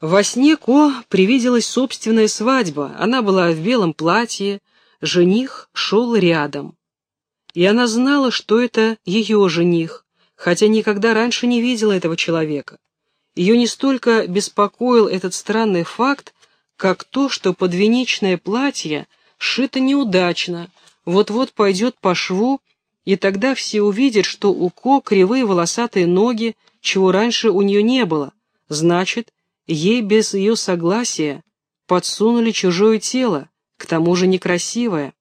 Во сне Ко привиделась собственная свадьба. Она была в белом платье, жених шел рядом. И она знала, что это ее жених, хотя никогда раньше не видела этого человека. Ее не столько беспокоил этот странный факт, как то, что подвенечное платье сшито неудачно, вот-вот пойдет по шву, и тогда все увидят, что у Ко кривые волосатые ноги, чего раньше у нее не было. Значит, ей без ее согласия подсунули чужое тело, к тому же некрасивое.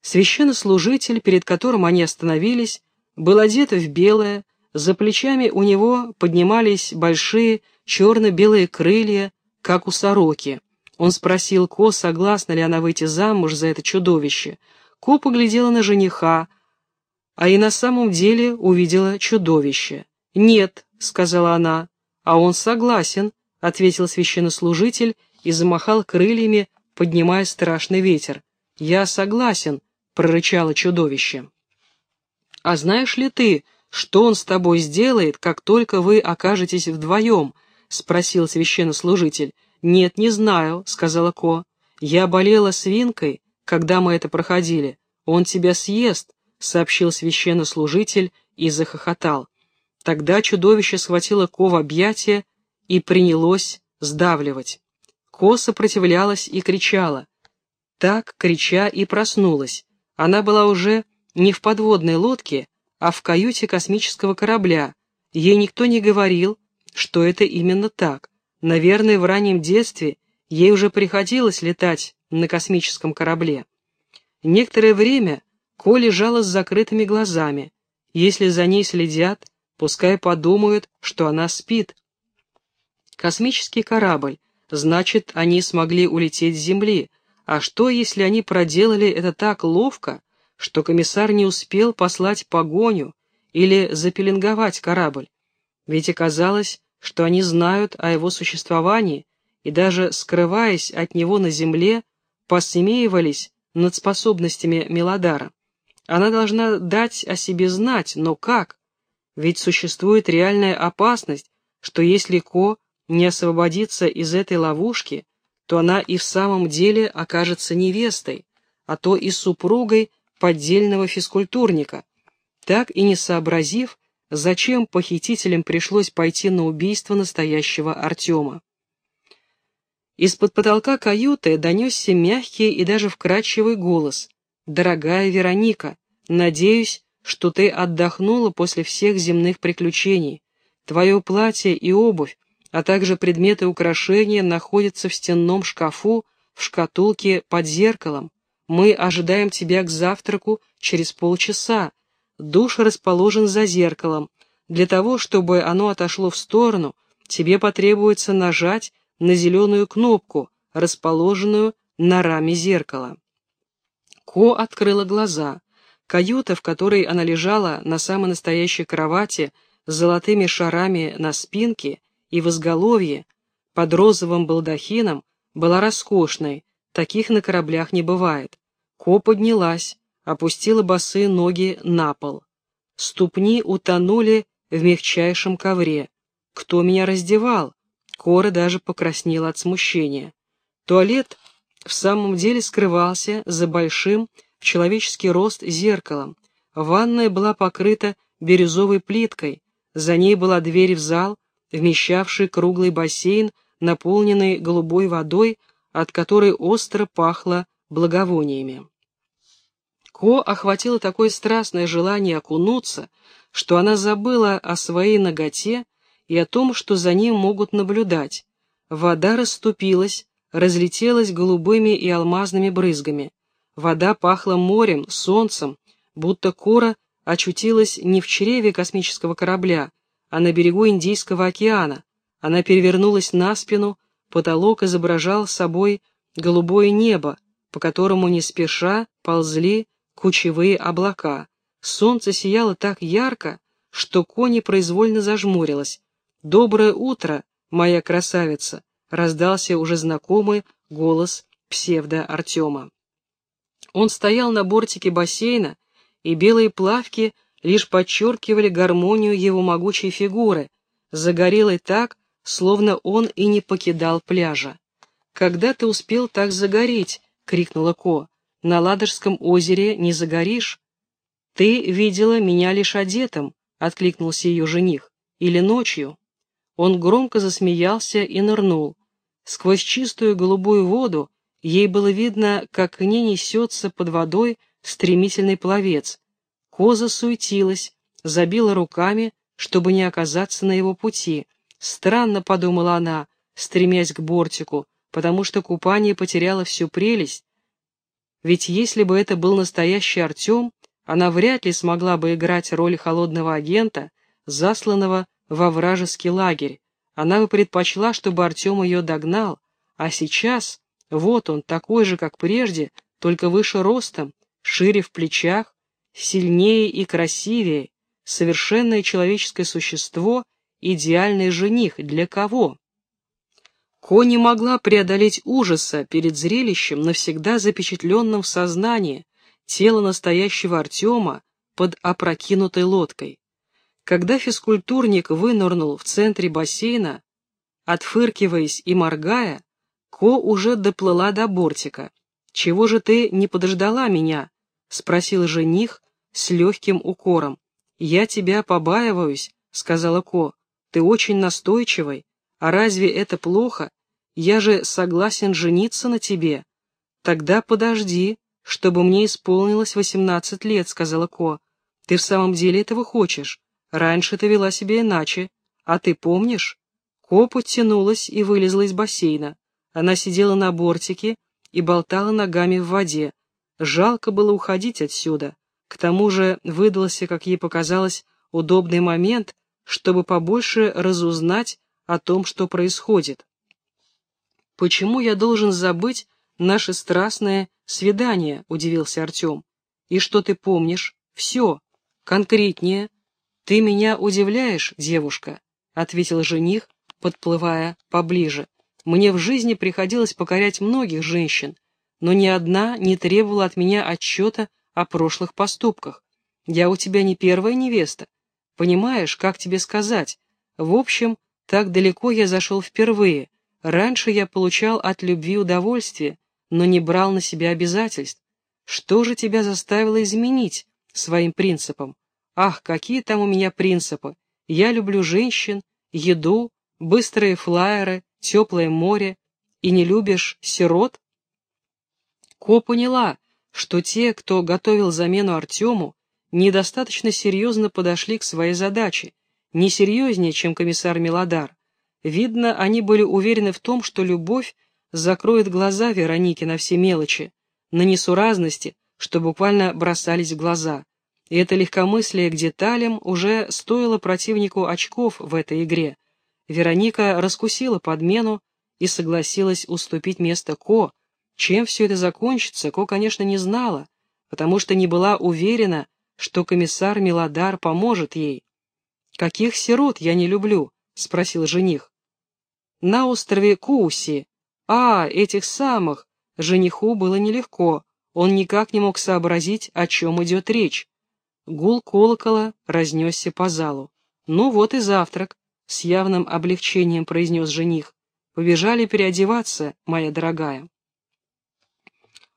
Священнослужитель, перед которым они остановились, был одет в белое, за плечами у него поднимались большие черно-белые крылья, как у сороки. Он спросил Ко, согласна ли она выйти замуж за это чудовище. Ко поглядела на жениха, а и на самом деле увидела чудовище. «Нет», — сказала она, — «а он согласен», — ответил священнослужитель и замахал крыльями, поднимая страшный ветер. «Я согласен», — прорычало чудовище. «А знаешь ли ты, что он с тобой сделает, как только вы окажетесь вдвоем?» — спросил священнослужитель. «Нет, не знаю», — сказала Ко. «Я болела свинкой, когда мы это проходили. Он тебя съест», — сообщил священнослужитель и захохотал. Тогда чудовище схватило Ко в объятия и принялось сдавливать. Ко сопротивлялась и кричала. Так, крича, и проснулась. Она была уже не в подводной лодке, а в каюте космического корабля. Ей никто не говорил, что это именно так. Наверное, в раннем детстве ей уже приходилось летать на космическом корабле. Некоторое время Ко лежала с закрытыми глазами. Если за ней следят, пускай подумают, что она спит. Космический корабль, значит, они смогли улететь с Земли. А что, если они проделали это так ловко, что комиссар не успел послать погоню или запеленговать корабль? Ведь оказалось, что они знают о его существовании и даже скрываясь от него на земле, посмеивались над способностями Мелодара. Она должна дать о себе знать, но как? Ведь существует реальная опасность, что если Ко не освободится из этой ловушки, то она и в самом деле окажется невестой, а то и супругой поддельного физкультурника. Так и не сообразив, зачем похитителям пришлось пойти на убийство настоящего Артема. Из-под потолка каюты донесся мягкий и даже вкрадчивый голос. «Дорогая Вероника, надеюсь, что ты отдохнула после всех земных приключений. Твое платье и обувь, а также предметы украшения находятся в стенном шкафу в шкатулке под зеркалом. Мы ожидаем тебя к завтраку через полчаса, Душ расположен за зеркалом. Для того, чтобы оно отошло в сторону, тебе потребуется нажать на зеленую кнопку, расположенную на раме зеркала. Ко открыла глаза. Каюта, в которой она лежала на самой настоящей кровати с золотыми шарами на спинке и в изголовье, под розовым балдахином, была роскошной, таких на кораблях не бывает. Ко поднялась, опустила босые ноги на пол. Ступни утонули в мягчайшем ковре. Кто меня раздевал? Кора даже покраснела от смущения. Туалет в самом деле скрывался за большим в человеческий рост зеркалом. Ванная была покрыта бирюзовой плиткой, за ней была дверь в зал, вмещавший круглый бассейн, наполненный голубой водой, от которой остро пахло благовониями. Ко охватило такое страстное желание окунуться, что она забыла о своей ноготе и о том, что за ним могут наблюдать. Вода расступилась, разлетелась голубыми и алмазными брызгами. Вода пахла морем, солнцем, будто Кора очутилась не в чреве космического корабля, а на берегу Индийского океана. Она перевернулась на спину, потолок изображал собой голубое небо, по которому не спеша ползли кучевые облака. Солнце сияло так ярко, что Кони произвольно зажмурилась. «Доброе утро, моя красавица!» — раздался уже знакомый голос псевдо-Артема. Он стоял на бортике бассейна, и белые плавки лишь подчеркивали гармонию его могучей фигуры, загорелой так, словно он и не покидал пляжа. «Когда ты успел так загореть?» — крикнула Ко. «На Ладожском озере не загоришь?» «Ты видела меня лишь одетым», — откликнулся ее жених. «Или ночью?» Он громко засмеялся и нырнул. Сквозь чистую голубую воду ей было видно, как к ней несется под водой стремительный пловец. Коза суетилась, забила руками, чтобы не оказаться на его пути. Странно, подумала она, стремясь к бортику, потому что купание потеряло всю прелесть. Ведь если бы это был настоящий Артем, она вряд ли смогла бы играть роль холодного агента, засланного во вражеский лагерь. Она бы предпочла, чтобы Артем ее догнал, а сейчас, вот он, такой же, как прежде, только выше ростом, шире в плечах, сильнее и красивее, совершенное человеческое существо, идеальный жених для кого? Ко не могла преодолеть ужаса перед зрелищем, навсегда запечатленным в сознании, тело настоящего Артема под опрокинутой лодкой. Когда физкультурник вынырнул в центре бассейна, отфыркиваясь и моргая, Ко уже доплыла до бортика. «Чего же ты не подождала меня?» — спросил жених с легким укором. «Я тебя побаиваюсь», — сказала Ко. «Ты очень настойчивый. А разве это плохо? Я же согласен жениться на тебе». «Тогда подожди, чтобы мне исполнилось восемнадцать лет», — сказала Ко. «Ты в самом деле этого хочешь? Раньше ты вела себя иначе. А ты помнишь?» Ко подтянулась и вылезла из бассейна. Она сидела на бортике и болтала ногами в воде. Жалко было уходить отсюда. К тому же выдался, как ей показалось, удобный момент, чтобы побольше разузнать о том, что происходит. «Почему я должен забыть наше страстное свидание?» — удивился Артем. «И что ты помнишь? Все. Конкретнее. Ты меня удивляешь, девушка», — ответил жених, подплывая поближе. «Мне в жизни приходилось покорять многих женщин, но ни одна не требовала от меня отчета о прошлых поступках. Я у тебя не первая невеста. Понимаешь, как тебе сказать? В общем, так далеко я зашел впервые. Раньше я получал от любви удовольствие, но не брал на себя обязательств. Что же тебя заставило изменить своим принципам? Ах, какие там у меня принципы! Я люблю женщин, еду, быстрые флайеры, теплое море. И не любишь сирот? Ко поняла, что те, кто готовил замену Артему, недостаточно серьезно подошли к своей задаче, не серьезнее, чем комиссар Милодар. Видно, они были уверены в том, что любовь закроет глаза Веронике на все мелочи, на несуразности, что буквально бросались в глаза. И это легкомыслие к деталям уже стоило противнику очков в этой игре. Вероника раскусила подмену и согласилась уступить место Ко, чем все это закончится, Ко, конечно, не знала, потому что не была уверена, что комиссар Милодар поможет ей. «Каких сирот я не люблю?» — спросил жених. «На острове Куси. А, этих самых!» Жениху было нелегко, он никак не мог сообразить, о чем идет речь. Гул колокола разнесся по залу. «Ну вот и завтрак», — с явным облегчением произнес жених. «Побежали переодеваться, моя дорогая».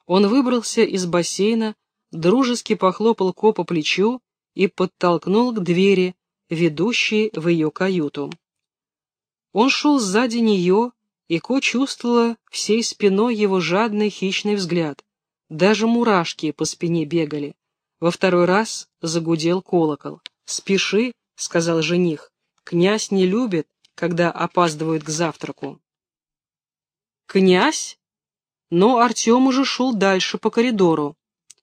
Он выбрался из бассейна, дружески похлопал Ко по плечу и подтолкнул к двери, ведущей в ее каюту. Он шел сзади нее, и Ко чувствовала всей спиной его жадный хищный взгляд. Даже мурашки по спине бегали. Во второй раз загудел колокол. «Спеши», — сказал жених, — «князь не любит, когда опаздывают к завтраку». «Князь?» Но Артем уже шел дальше по коридору.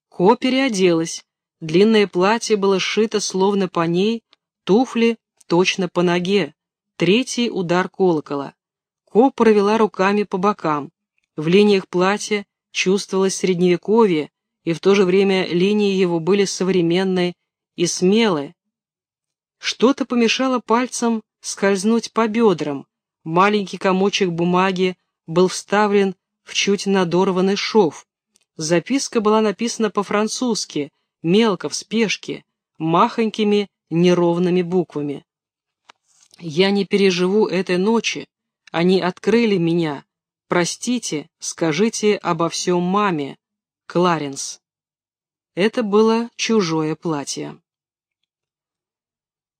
Ко переоделась. Длинное платье было сшито словно по ней, туфли точно по ноге. Третий удар колокола. Ко провела руками по бокам. В линиях платья чувствовалось средневековье, и в то же время линии его были современные и смелые. Что-то помешало пальцам скользнуть по бедрам. Маленький комочек бумаги был вставлен в чуть надорванный шов. Записка была написана по-французски, мелко, в спешке, махонькими неровными буквами. Я не переживу этой ночи. Они открыли меня. Простите, скажите обо всем маме. Кларенс. Это было чужое платье.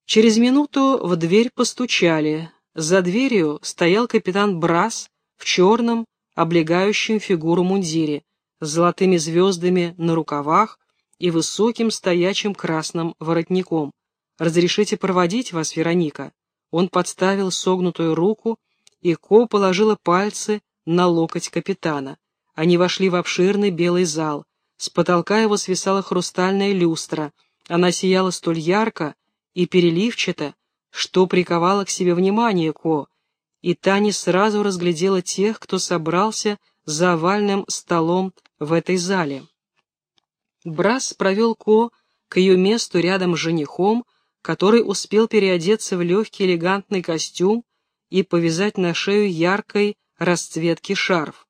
Через минуту в дверь постучали. За дверью стоял капитан Брас в черном, облегающем фигуру мундире, с золотыми звездами на рукавах и высоким стоячим красным воротником. «Разрешите проводить вас, Вероника?» Он подставил согнутую руку, и Ко положила пальцы на локоть капитана. Они вошли в обширный белый зал. С потолка его свисала хрустальная люстра. Она сияла столь ярко и переливчато, что приковала к себе внимание Ко, и та не сразу разглядела тех, кто собрался за овальным столом в этой зале. Брас провел Ко к ее месту рядом с женихом, который успел переодеться в легкий элегантный костюм и повязать на шею яркой расцветки шарф.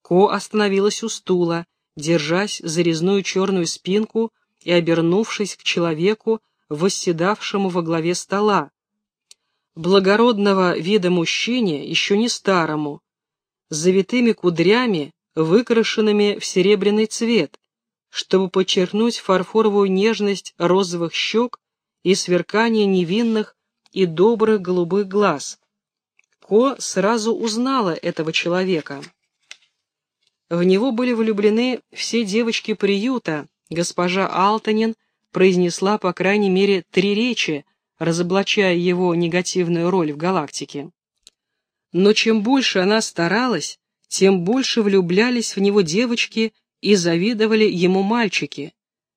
Ко остановилась у стула, держась за резную черную спинку и обернувшись к человеку, восседавшему во главе стола, благородного вида мужчине, еще не старому, с завитыми кудрями, выкрашенными в серебряный цвет, чтобы подчеркнуть фарфоровую нежность розовых щек и сверкание невинных и добрых голубых глаз. Ко сразу узнала этого человека. В него были влюблены все девочки приюта, госпожа Алтанин произнесла по крайней мере три речи, разоблачая его негативную роль в галактике. Но чем больше она старалась, тем больше влюблялись в него девочки и завидовали ему мальчики.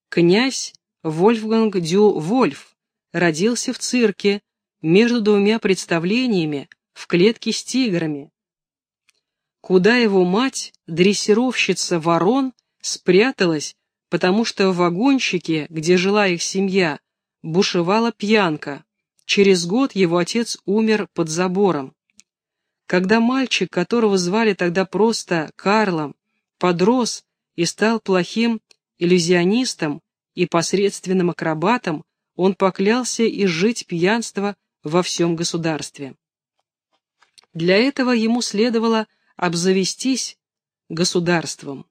Князь Вольфганг Дю Вольф родился в цирке между двумя представлениями в клетке с тиграми, куда его мать, дрессировщица ворон, спряталась, потому что в вагончике, где жила их семья, бушевала пьянка. Через год его отец умер под забором. Когда мальчик, которого звали тогда просто Карлом, подрос и стал плохим иллюзионистом и посредственным акробатом, он поклялся изжить пьянство во всем государстве. Для этого ему следовало обзавестись государством.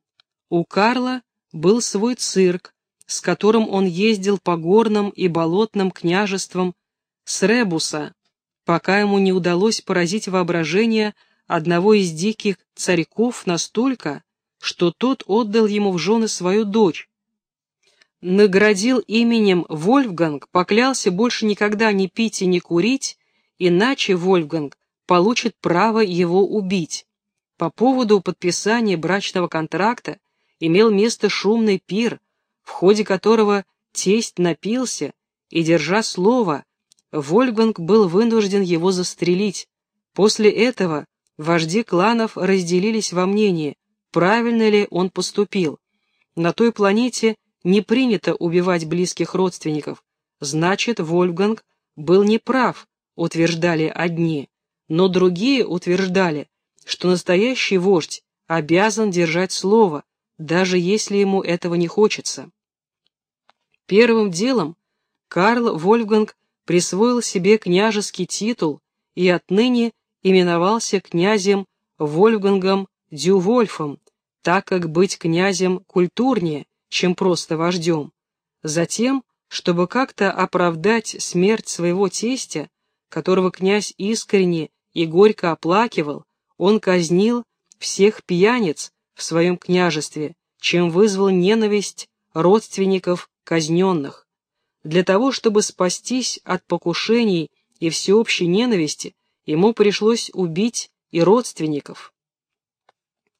У Карла был свой цирк, с которым он ездил по горным и болотным княжествам Сребуса, пока ему не удалось поразить воображение одного из диких царьков настолько, что тот отдал ему в жены свою дочь. Наградил именем Вольфганг, поклялся больше никогда не пить и не курить, иначе Вольфганг получит право его убить. По поводу подписания брачного контракта имел место шумный пир, в ходе которого тесть напился, и, держа слово, Вольфганг был вынужден его застрелить. После этого вожди кланов разделились во мнении, правильно ли он поступил. На той планете не принято убивать близких родственников, значит, Вольфганг был неправ, утверждали одни, но другие утверждали, что настоящий вождь обязан держать слово, даже если ему этого не хочется. Первым делом Карл Вольфганг присвоил себе княжеский титул и отныне именовался князем Вольфгангом Дювольфом, так как быть князем культурнее, чем просто вождем. Затем, чтобы как-то оправдать смерть своего тестя, которого князь искренне и горько оплакивал, он казнил всех пьяниц в своем княжестве, чем вызвал ненависть родственников казненных. Для того, чтобы спастись от покушений и всеобщей ненависти, ему пришлось убить и родственников.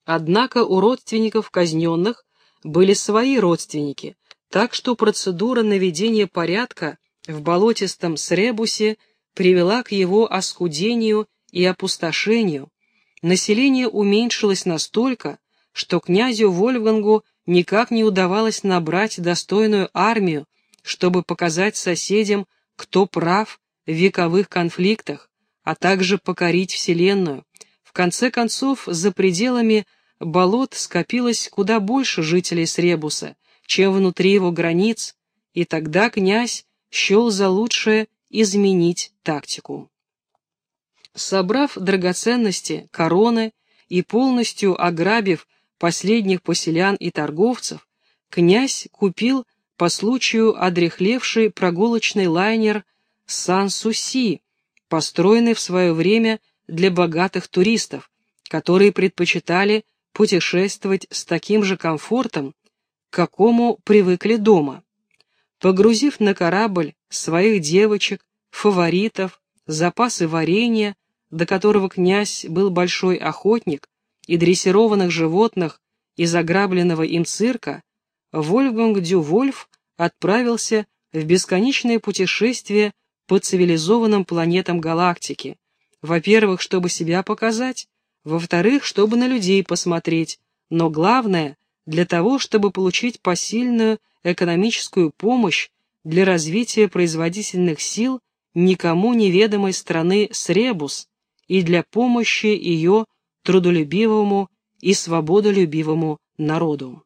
Однако у родственников казненных были свои родственники, так что процедура наведения порядка в болотистом Сребусе привела к его оскудению и опустошению. Население уменьшилось настолько, что князю Вольфгангу никак не удавалось набрать достойную армию, чтобы показать соседям, кто прав в вековых конфликтах, а также покорить Вселенную. В конце концов, за пределами болот скопилось куда больше жителей Сребуса, чем внутри его границ, и тогда князь счел за лучшее изменить тактику. Собрав драгоценности, короны и полностью ограбив последних поселян и торговцев, князь купил по случаю одрехлевший прогулочный лайнер «Сан-Суси», построенный в свое время для богатых туристов, которые предпочитали путешествовать с таким же комфортом, к какому привыкли дома. Погрузив на корабль своих девочек, фаворитов, запасы варенья, до которого князь был большой охотник, и дрессированных животных из ограбленного им цирка, Вольфганг Дювольф отправился в бесконечное путешествие по цивилизованным планетам галактики, во-первых, чтобы себя показать, во-вторых, чтобы на людей посмотреть, но главное, для того, чтобы получить посильную экономическую помощь для развития производительных сил никому неведомой страны Сребус и для помощи ее трудолюбивому и свободолюбивому народу.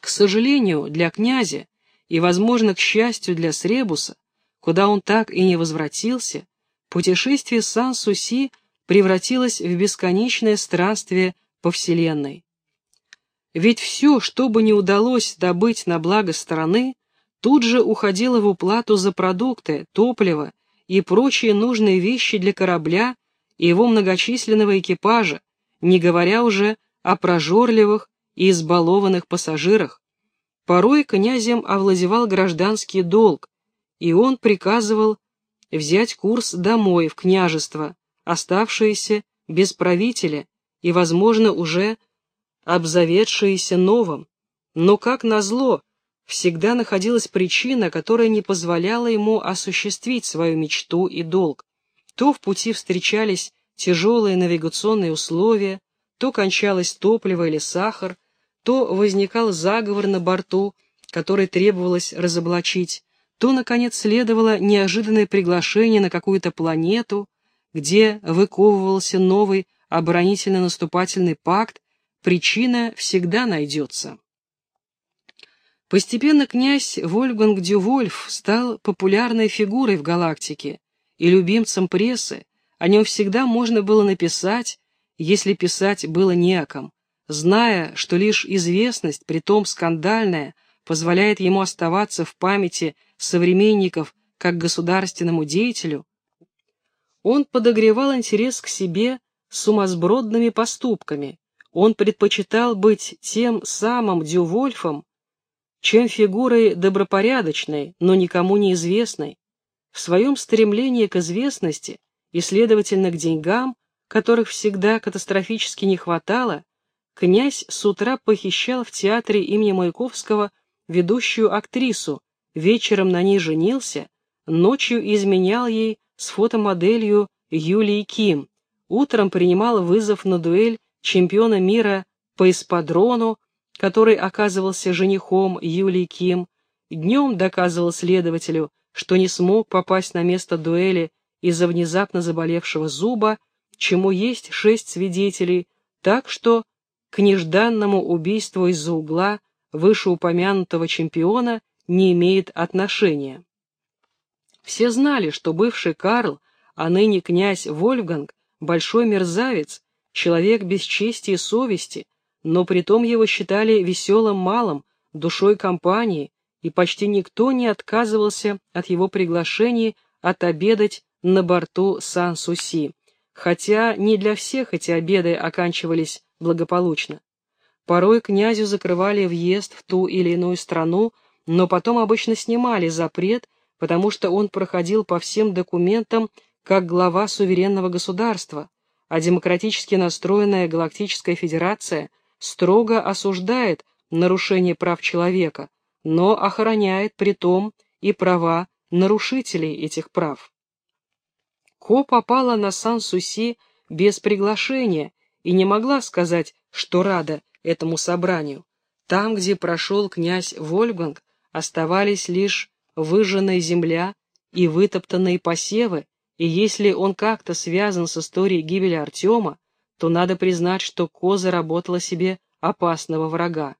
К сожалению, для князя и, возможно, к счастью для Сребуса, куда он так и не возвратился, путешествие Сан-Суси превратилось в бесконечное странствие по Вселенной. Ведь все, что бы не удалось добыть на благо страны, тут же уходило в уплату за продукты, топливо и прочие нужные вещи для корабля и его многочисленного экипажа, не говоря уже о прожорливых и избалованных пассажирах. Порой князем овладевал гражданский долг, и он приказывал взять курс домой, в княжество, оставшееся без правителя и, возможно, уже обзаведшееся новым. Но, как назло, всегда находилась причина, которая не позволяла ему осуществить свою мечту и долг. То в пути встречались тяжелые навигационные условия, то кончалось топливо или сахар, то возникал заговор на борту, который требовалось разоблачить, то, наконец, следовало неожиданное приглашение на какую-то планету, где выковывался новый оборонительно-наступательный пакт, причина всегда найдется. Постепенно князь Вольфганг Дювольф стал популярной фигурой в галактике и любимцем прессы, о нем всегда можно было написать, если писать было не зная, что лишь известность, притом скандальная, позволяет ему оставаться в памяти современников как государственному деятелю, он подогревал интерес к себе сумасбродными поступками, он предпочитал быть тем самым Дювольфом, чем фигурой добропорядочной, но никому неизвестной. В своем стремлении к известности и, следовательно, к деньгам, которых всегда катастрофически не хватало, князь с утра похищал в театре имени Маяковского ведущую актрису, вечером на ней женился, ночью изменял ей с фотомоделью Юлией Ким, утром принимал вызов на дуэль чемпиона мира по эспадрону, который оказывался женихом Юлии Ким, днем доказывал следователю, что не смог попасть на место дуэли из-за внезапно заболевшего зуба, чему есть шесть свидетелей, так что к нежданному убийству из-за угла вышеупомянутого чемпиона не имеет отношения. Все знали, что бывший Карл, а ныне князь Вольфганг, большой мерзавец, человек без чести и совести, но притом его считали веселым малым, душой компании, и почти никто не отказывался от его приглашений отобедать на борту Сан-Суси, хотя не для всех эти обеды оканчивались благополучно. Порой князю закрывали въезд в ту или иную страну, но потом обычно снимали запрет, потому что он проходил по всем документам как глава суверенного государства, а демократически настроенная Галактическая Федерация строго осуждает нарушение прав человека, но охраняет при том и права нарушителей этих прав. Ко попала на Сан-Суси без приглашения и не могла сказать, что рада этому собранию. Там, где прошел князь Вольфганг, оставались лишь выжженная земля и вытоптанные посевы, и если он как-то связан с историей гибели Артема, то надо признать, что Коза работала себе опасного врага.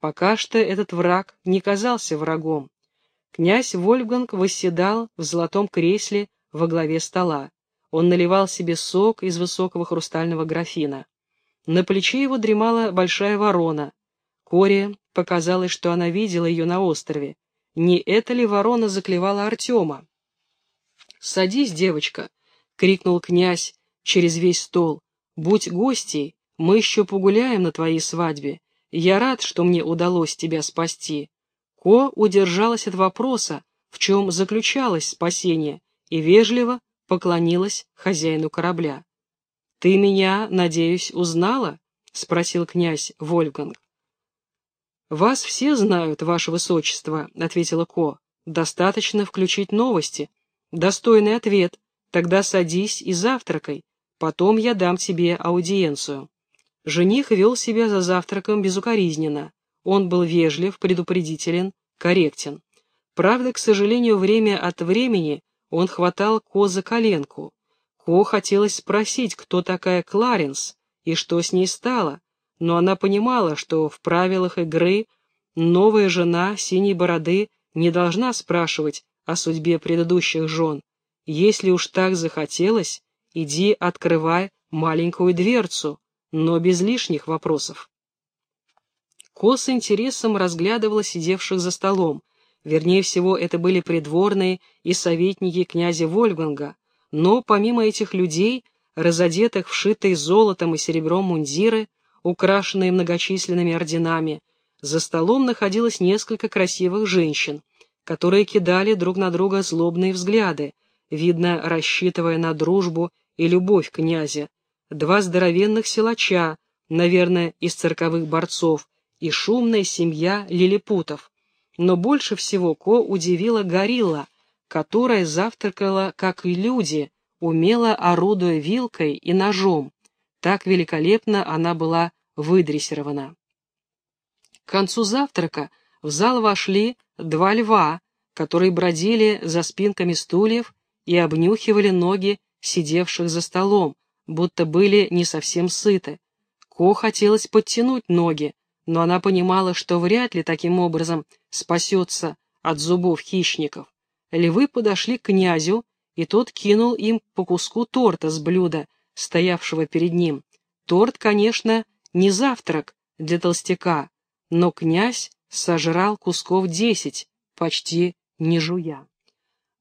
Пока что этот враг не казался врагом. Князь Вольфганг восседал в золотом кресле во главе стола. Он наливал себе сок из высокого хрустального графина. На плече его дремала большая ворона. Коре показалось, что она видела ее на острове. Не это ли ворона заклевала Артема? «Садись, девочка!» — крикнул князь через весь стол. «Будь гостей, мы еще погуляем на твоей свадьбе. Я рад, что мне удалось тебя спасти». Ко удержалась от вопроса, в чем заключалось спасение, и вежливо поклонилась хозяину корабля. «Ты меня, надеюсь, узнала?» — спросил князь Вольфганг. «Вас все знают, ваше высочество», — ответила Ко. «Достаточно включить новости. Достойный ответ. Тогда садись и завтракай. Потом я дам тебе аудиенцию». Жених вел себя за завтраком безукоризненно. Он был вежлив, предупредителен, корректен. Правда, к сожалению, время от времени он хватал Ко за коленку. Ко хотелось спросить, кто такая Кларенс и что с ней стало, но она понимала, что в правилах игры новая жена синей бороды не должна спрашивать о судьбе предыдущих жен. Если уж так захотелось, иди открывай маленькую дверцу, но без лишних вопросов. Ко с интересом разглядывала сидевших за столом. Вернее всего, это были придворные и советники князя Вольфганга, но помимо этих людей, разодетых в шитые золотом и серебром мундиры, украшенные многочисленными орденами, за столом находилось несколько красивых женщин, которые кидали друг на друга злобные взгляды, видно, рассчитывая на дружбу и любовь князя, два здоровенных силача, наверное, из цирковых борцов, и шумная семья лилипутов. Но больше всего Ко удивила горилла, которая завтракала, как и люди, умело орудуя вилкой и ножом. Так великолепно она была выдрессирована. К концу завтрака в зал вошли два льва, которые бродили за спинками стульев и обнюхивали ноги сидевших за столом, будто были не совсем сыты. Ко хотелось подтянуть ноги, но она понимала, что вряд ли таким образом спасется от зубов хищников. Львы подошли к князю, и тот кинул им по куску торта с блюда, стоявшего перед ним. Торт, конечно, не завтрак для толстяка, но князь сожрал кусков десять, почти не жуя.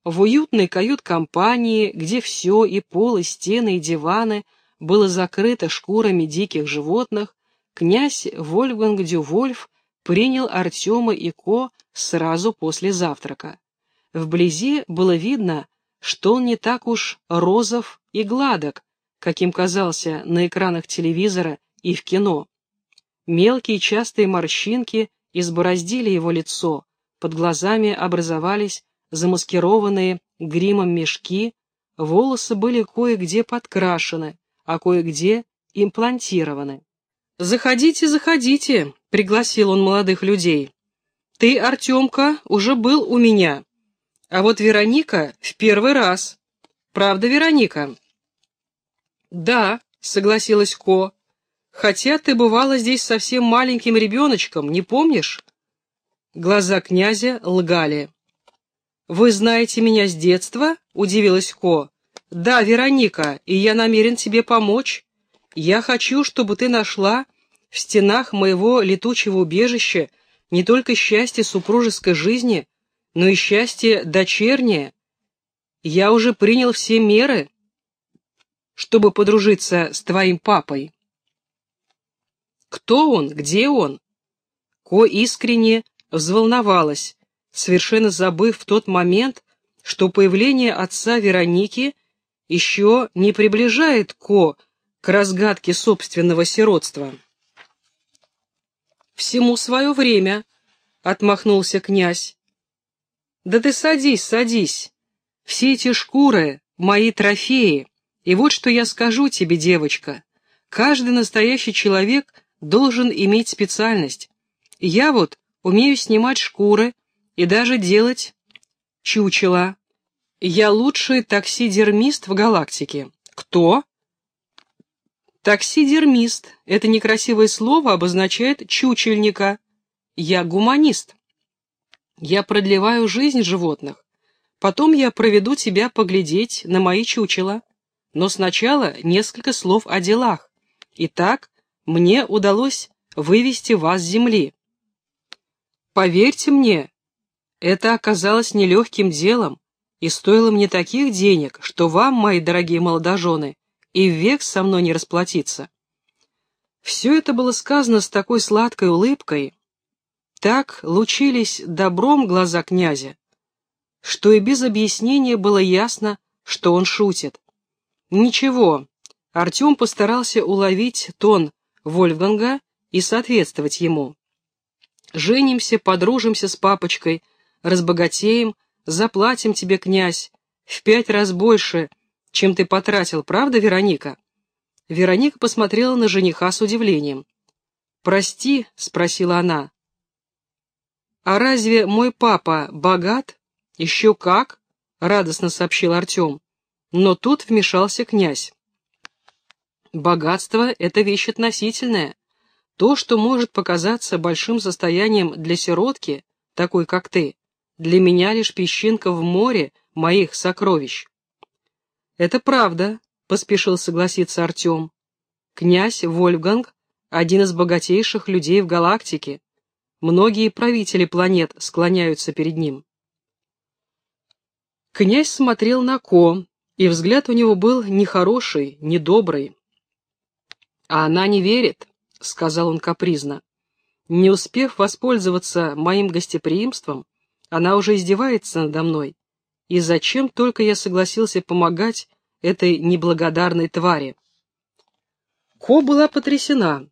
В уютной кают-компании, где все, и пол, и стены, и диваны, было закрыто шкурами диких животных, князь Вольфганг Дювольф принял Артема и Ко сразу после завтрака. Вблизи было видно, что он не так уж розов и гладок, каким казался на экранах телевизора и в кино. Мелкие частые морщинки избороздили его лицо, под глазами образовались замаскированные гримом мешки, волосы были кое-где подкрашены, а кое-где имплантированы. «Заходите, заходите», — пригласил он молодых людей. «Ты, Артемка, уже был у меня, а вот Вероника в первый раз. Правда, Вероника?» «Да», — согласилась Ко, — «хотя ты бывала здесь совсем маленьким ребеночком, не помнишь?» Глаза князя лгали. «Вы знаете меня с детства?» — удивилась Ко. «Да, Вероника, и я намерен тебе помочь. Я хочу, чтобы ты нашла в стенах моего летучего убежища не только счастье супружеской жизни, но и счастье дочернее. Я уже принял все меры, чтобы подружиться с твоим папой». «Кто он? Где он?» Ко искренне взволновалась совершенно забыв в тот момент, что появление отца Вероники еще не приближает Ко к разгадке собственного сиротства. «Всему свое время», — отмахнулся князь. «Да ты садись, садись. Все эти шкуры — мои трофеи. И вот что я скажу тебе, девочка. Каждый настоящий человек должен иметь специальность. Я вот умею снимать шкуры, и даже делать чучела. Я лучший таксидермист в галактике. Кто? Таксидермист. Это некрасивое слово обозначает чучельника. Я гуманист. Я продлеваю жизнь животных. Потом я проведу тебя поглядеть на мои чучела. но сначала несколько слов о делах. Итак, мне удалось вывести вас с земли. Поверьте мне, это оказалось нелегким делом и стоило мне таких денег, что вам, мои дорогие молодожены, и век со мной не расплатиться. Все это было сказано с такой сладкой улыбкой, так лучились добром глаза князя, что и без объяснения было ясно, что он шутит. Ничего, Артем постарался уловить тон Вольфганга и соответствовать ему. «Женимся, подружимся с папочкой, разбогатеем, заплатим тебе, князь, в пять раз больше, чем ты потратил, правда, Вероника?» Вероника посмотрела на жениха с удивлением. «Прости», — спросила она. «А разве мой папа богат?» «Еще как!» — радостно сообщил Артем. Но тут вмешался князь. «Богатство — это вещь относительная. То, что может показаться большим состоянием для сиротки, такой как ты, для меня лишь песчинка в море моих сокровищ». «Это правда», — поспешил согласиться Артем. «Князь Вольфганг — один из богатейших людей в галактике. Многие правители планет склоняются перед ним». Князь смотрел на Ко, и взгляд у него был нехороший, недобрый. «А она не верит», — сказал он капризно. «Не успев воспользоваться моим гостеприимством, она уже издевается надо мной. И зачем только я согласился помогать этой неблагодарной твари?» Ко была потрясена.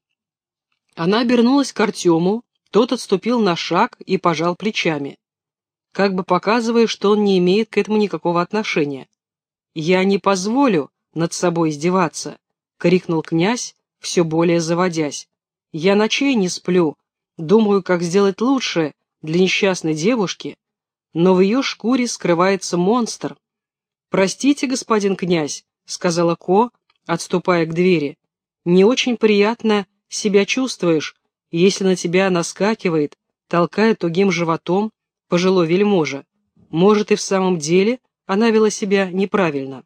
Она обернулась к Артему, тот отступил на шаг и пожал плечами как бы показывая, что он не имеет к этому никакого отношения. «Я не позволю над собой издеваться», — крикнул князь, все более заводясь. «Я ночей не сплю, думаю, как сделать лучше для несчастной девушки, но в ее шкуре скрывается монстр». «Простите, господин князь», — сказала Ко, отступая к двери, — «не очень приятно себя чувствуешь, если на тебя наскакивает, толкая тугим животом пожилой вельможа. Может, и в самом деле она вела себя неправильно.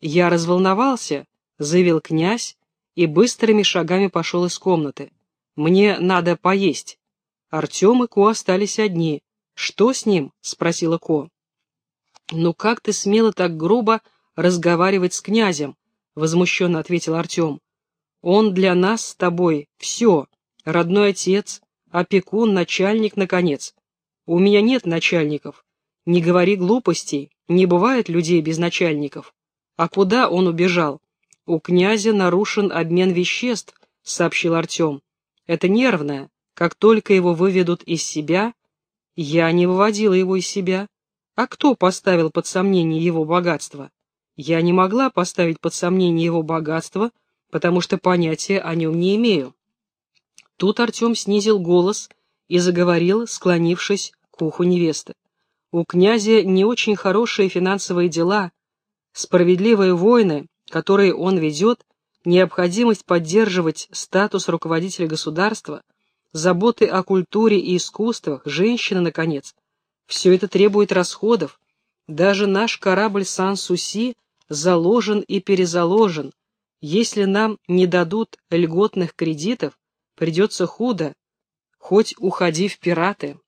«Я разволновался», — заявил князь, и быстрыми шагами пошел из комнаты. «Мне надо поесть». Артем и Ко остались одни. «Что с ним?» — спросила Ко. «Ну как ты смела так грубо разговаривать с князем?» — возмущенно ответил Артем. «Он для нас с тобой все, родной отец, опекун, начальник, наконец. У меня нет начальников. Не говори глупостей, не бывает людей без начальников. А куда он убежал? У князя нарушен обмен веществ, сообщил Артем. Это нервное. Как только его выведут из себя... Я не выводила его из себя. А кто поставил под сомнение его богатство? Я не могла поставить под сомнение его богатство, потому что понятия о нем не имею. Тут Артем снизил голос и заговорил, склонившись к уху невесты. У князя не очень хорошие финансовые дела, справедливые войны, которые он ведет, необходимость поддерживать статус руководителя государства, заботы о культуре и искусствах, женщины, наконец. Все это требует расходов. Даже наш корабль Сан-Суси заложен и перезаложен. Если нам не дадут льготных кредитов, придется худо, хоть уходи в пираты.